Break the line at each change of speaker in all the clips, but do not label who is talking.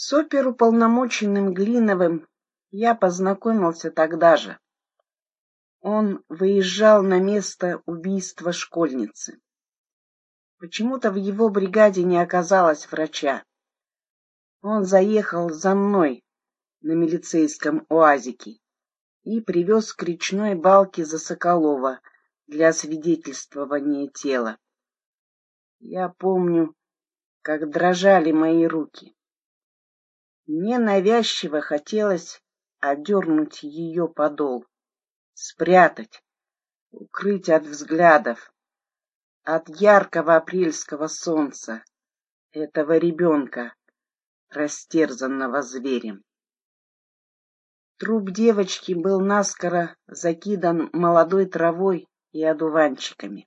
С оперуполномоченным Глиновым я познакомился тогда же. Он выезжал на место убийства школьницы. Почему-то в его бригаде не оказалось врача. Он заехал за мной на милицейском уазике и привез к речной балке за Соколова для свидетельствования тела. Я помню, как дрожали мои руки. Мне навязчиво хотелось одернуть ее подол, спрятать, укрыть от взглядов, от яркого апрельского солнца этого ребенка, растерзанного зверем. Труп девочки был наскоро закидан молодой травой и одуванчиками.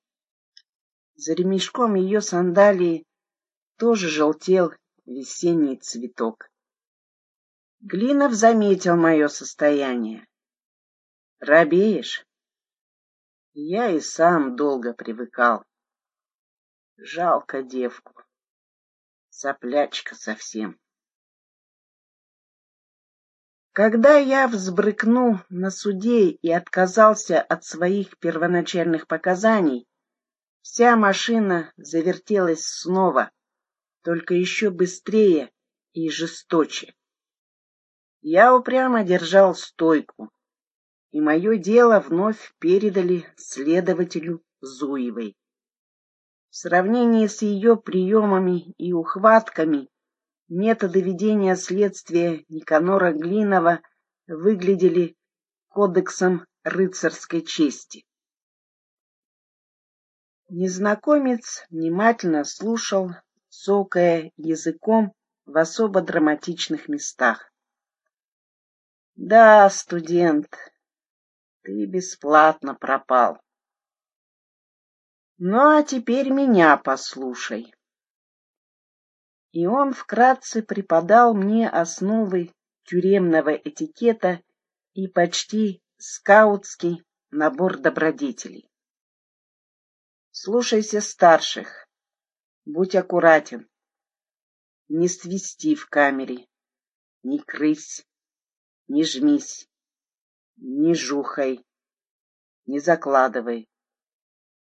За ремешком ее сандалии тоже желтел весенний цветок. Глинов заметил мое состояние. Робеешь? Я и сам долго привыкал. Жалко девку. Соплячка совсем. Когда я взбрыкнул на суде и отказался от своих первоначальных показаний, вся машина завертелась снова, только еще быстрее и жесточе. Я упрямо держал стойку, и мое дело вновь передали следователю Зуевой. В сравнении с ее приемами и ухватками методы ведения следствия Никанора Глинова выглядели кодексом рыцарской чести. Незнакомец внимательно слушал, цокая языком в особо драматичных местах. Да, студент, ты бесплатно пропал. Ну, а теперь меня послушай. И он вкратце преподал мне основы тюремного этикета и почти скаутский набор добродетелей. Слушайся старших, будь аккуратен, не свисти в камере, не крысь, не жмись, не жухай, не закладывай.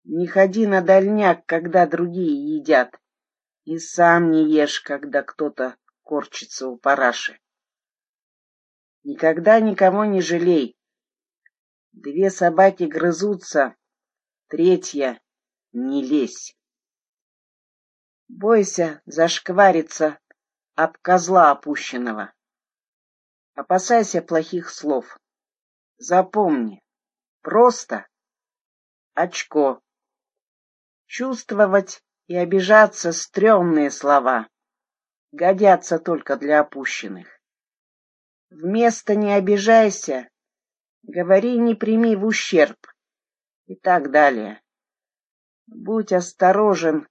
Не ходи на дальняк, когда другие едят, и сам не ешь, когда кто-то корчится у параши. Никогда никого не жалей. Две собаки грызутся, третья — не лезь. Бойся зашквариться об козла опущенного. Опасайся плохих слов. Запомни. Просто очко. Чувствовать и обижаться стрёмные слова. Годятся только для опущенных. Вместо «не обижайся» говори «не прими в ущерб» и так далее. Будь осторожен,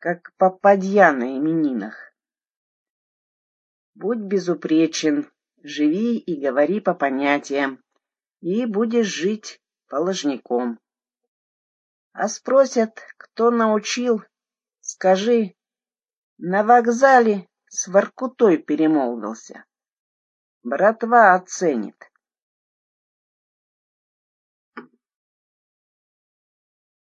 как попадья на именинах. Будь безупречен, живи и говори по понятиям, и будешь жить положником. А спросят, кто научил, скажи, на вокзале с Воркутой перемолвился. Братва оценит.